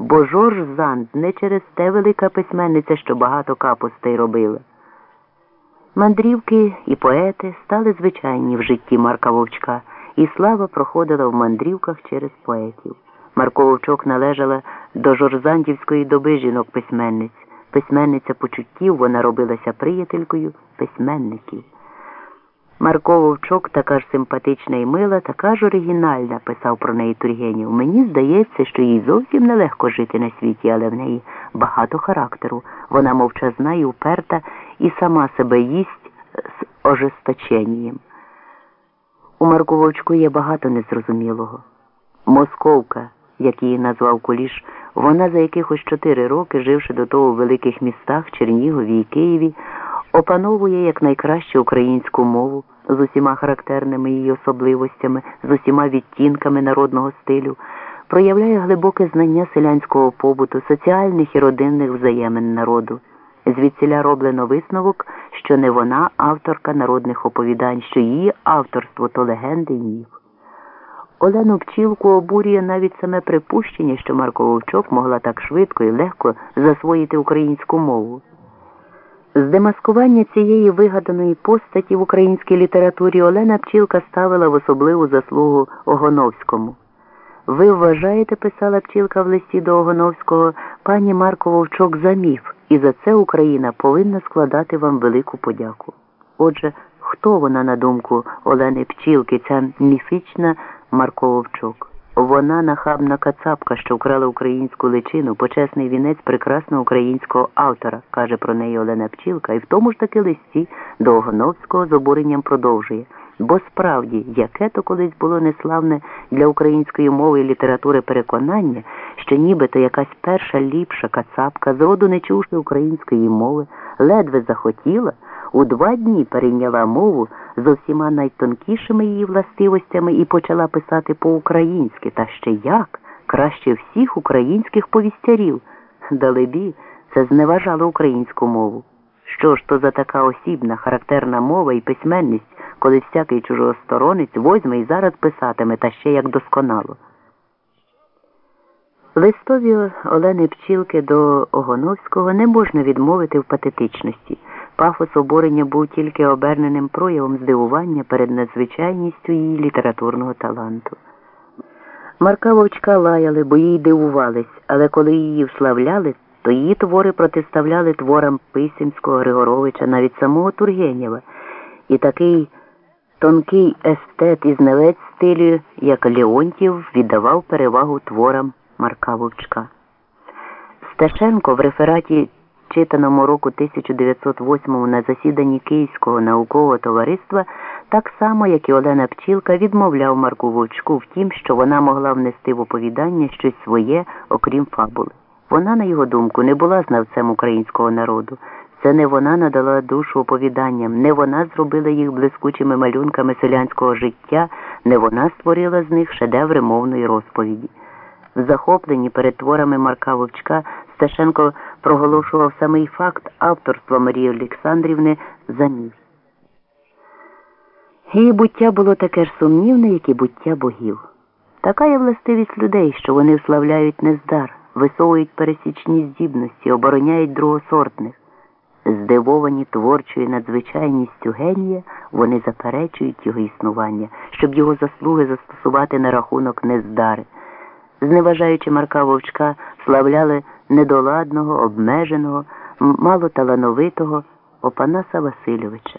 бо Жорж Занд не через те велика письменниця, що багато капустей робила. Мандрівки і поети стали звичайні в житті Марка Вовчка, і слава проходила в мандрівках через поетів. Марко Вовчок належала до жорзантівської доби жінок-письменниць. Письменниця почуттів вона робилася приятелькою письменників. Марко Вовчок така ж симпатична і мила, така ж оригінальна, писав про неї Тургенів. Мені здається, що їй зовсім нелегко жити на світі, але в неї багато характеру. Вона мовчазна і уперта і сама себе їсть з ожесточенням. У Марку Вовчку є багато незрозумілого. Московка, як її назвав Куліш, вона за якихось чотири роки, живши до того в великих містах Чернігові і Києві, опановує якнайкраще українську мову з усіма характерними її особливостями, з усіма відтінками народного стилю, проявляє глибоке знання селянського побуту, соціальних і родинних взаємин народу. Звідсіля роблено висновок, що не вона авторка народних оповідань, що її авторство то легенди і міф. Олену Пчілку обурює навіть саме припущення, що Марко Вовчок могла так швидко і легко засвоїти українську мову. З демаскування цієї вигаданої постаті в українській літературі Олена Пчілка ставила в особливу заслугу Огоновському. Ви вважаєте, писала Пчілка в листі до Огоновського, пані Марко Вовчок за міф, і за це Україна повинна складати вам велику подяку. Отже, хто вона, на думку Олени Пчілки, ця міфічна Марко Вовчок? Вона нахабна кацапка, що вкрала українську личину, почесний вінець прекрасного українського автора, каже про неї Олена Пчілка, і в тому ж таки листі до Огоновського з обуренням продовжує. Бо справді, яке то колись було неславне для української мови і літератури переконання, що нібито якась перша ліпша кацапка, зроду не чувши української мови, ледве захотіла, у два дні перейняла мову з усіма найтонкішими її властивостями і почала писати по-українськи, та ще як, краще всіх українських повістярів. Далебі, це зневажало українську мову. Що ж то за така осібна, характерна мова і письменність, коли всякий чужосторонець возьме і зараз писатиме, та ще як досконало. Листові Олени Пчілки до Огоновського не можна відмовити в патетичності. Пафос обурення був тільки оберненим проявом здивування перед надзвичайністю її літературного таланту. Марка Вовчка лаяли, бо їй дивувались, але коли її вславляли, то її твори протиставляли творам Писемського, Григоровича, навіть самого Тургенєва. І такий тонкий естет і знавець стилю, як Леонтів, віддавав перевагу творам Марка Вовчка. Сташенко в рефераті читаному року 1908 на засіданні Київського наукового товариства, так само, як і Олена Пчілка, відмовляв Марку Вовчку в тім, що вона могла внести в оповідання щось своє, окрім фабули. Вона, на його думку, не була знавцем українського народу. Це не вона надала душу оповіданням, не вона зробила їх блискучими малюнками селянського життя, не вона створила з них шедеври мовної розповіді. В захопленні перед творами Марка Вовчка Сташенко проголошував самий факт авторства Марії Олександрівни за міф. Її буття було таке ж сумнівне, як і буття богів. Така є властивість людей, що вони вславляють нездар, висовують пересічні здібності, обороняють другосортних. Здивовані творчою надзвичайністю генія, вони заперечують його існування, щоб його заслуги застосувати на рахунок нездари. Зневажаючи Марка Вовчка, славляли недоладного, обмеженого, малоталановитого Опанаса Васильовича.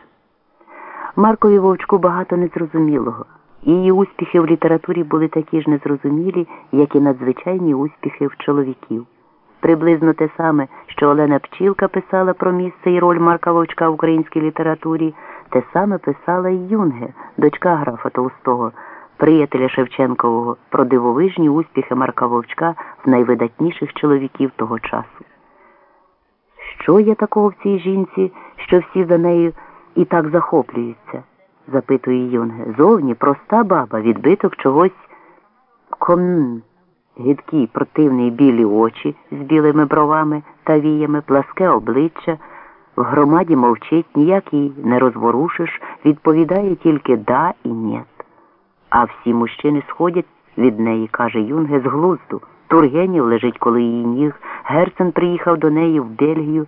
Маркові Вовчку багато незрозумілого. Її успіхи в літературі були такі ж незрозумілі, як і надзвичайні успіхи в чоловіків. Приблизно те саме, що Олена Пчілка писала про місце і роль Марка Вовчка в українській літературі, те саме писала і Юнге, дочка графа Толстого, приятеля Шевченкового, про дивовижні успіхи Марка Вовчка в найвидатніших чоловіків того часу. Що є такого в цій жінці, що всі за нею і так захоплюються? запитує Юнге. Зовні проста баба, відбиток чогось ком гидкі, противні білі очі з білими бровами та віями, пласке обличчя, в громаді мовчить, ніяк її не розворушиш, відповідає тільки да і нєт. А всі мужчини сходять від неї, каже Юнге, з глузду. Тургенів лежить коло її ніг, Герцен приїхав до неї в Бельгію.